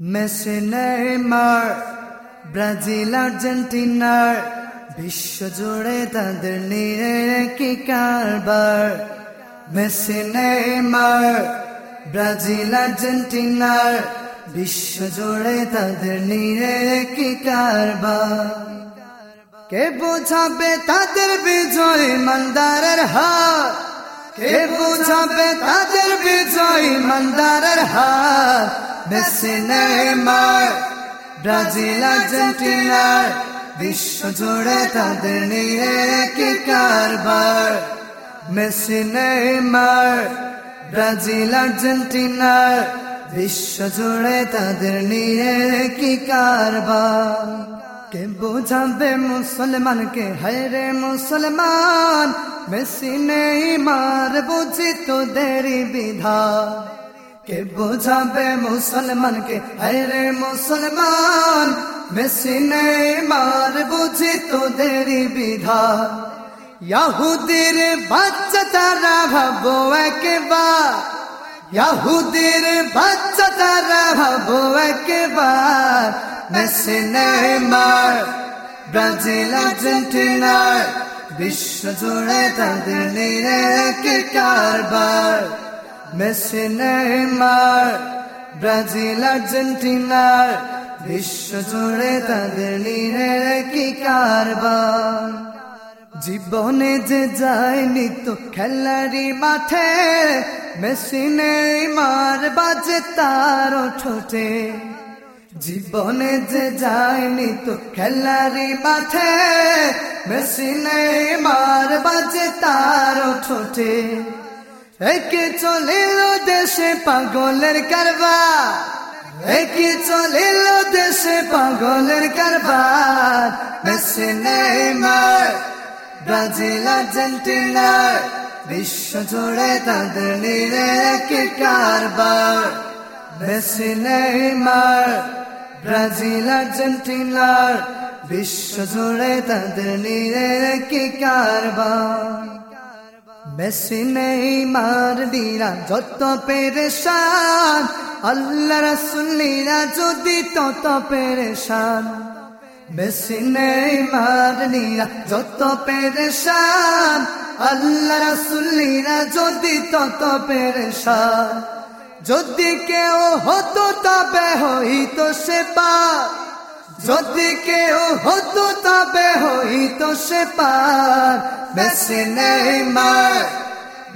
Messi, Neymar, Brazil, আর্জেন্টিনার বিশ্ব জুড়ে তাদের নিয়ে কি কারবার? মেসি, নেইমার, ব্রাজিল, আর্জেন্টিনার বিশ্ব জুড়ে তাদের নিয়ে কি কারবার? কে বোঝাবে তাদের বিজয় মন্দারের হাত? কে বোঝাবে তাদের বিজয় মন্দারের হাত? মেসি নেইমার ব্রাজিল, আর্জেন্টিনার, বিশ্ব জুড়ে তাদের নিয়ে কি কারবার? মেসি নেইমার ব্রাজিল, আর্জেন্টিনার, বিশ্ব জুড়ে তাদের নিয়ে কি কারবার? কে বোঝাবে মুসলমানকে? হায়রে মুসলমান মেসি নেই মার বুঝি তোদেরই বিধা কে বোঝাবে মুসলমানকে? হায়রে মুসলমান মেসি মার বুঝি তোদেরই বিধা ইয়াহুদের বাচ্চা তারা ভাবো একবার। ইয়াহুদের বাচ্চা তারা ভাবো একবার। মেসি নেইমার ব্রাজিল, আর্জেন্টিনার। বিশ্ব জুড়ে তাদের কারবার। মেসি নেইমার ব্রাজিল, আর্জেন্টিনার বিশ্ব জুড়ে তাদের নিয়ে কি কারবার। জীবনে যে যায়নি তো খেলারি মাঠে, মেসি নেইমার বাজে তার ঠোঁটে। জীবনে যে যায়নি তো খেলারি মাঠে, মেসি নেইমার বাজে তার ঠোঁটে। একে চলিল দেশে পাগলের কারবার। একে চলিল দেশে পাগলের কারবার। মেসি নেইমার, ব্রাজিল আর্জেন্টিনার বিশ্ব জুড়ে তাদের নিরে কি কারবার। মেসি নেইমার, ব্রাজিল আর্জেন্টিনার বিশ্ব জুড়ে তাদের নিরে কি কারবার। মেসি নেইমার দিরা যত পেরেশান, আল্লাহ রাসুল্লিরা যদি তত পেরেশান। মেসি নেইমার নিরা যত পেরেশান, আল্লাহ রাসুল্লিরা যদি তত পেরেশান। যদি কেউ হতো তবে হইতো সে পা যদি কেউ হতো হইতো সে পার মেসি নেইমার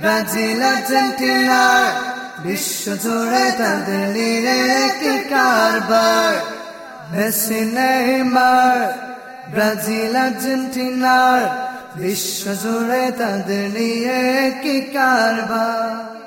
ব্রাজিল আর্জেন্টিনার বিশ্ব জুড়ে তাদের কি কারবার। মেসি নেইমার ব্রাজিল আর্জেন্টিনার বিশ্ব জুড়ে তাদের নিয়ে কি কারবার।